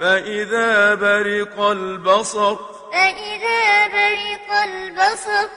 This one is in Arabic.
فَإِذَا بَرِقَ الْبَصَرُ فَإِذَا بَرِقَ الْبَصَرُ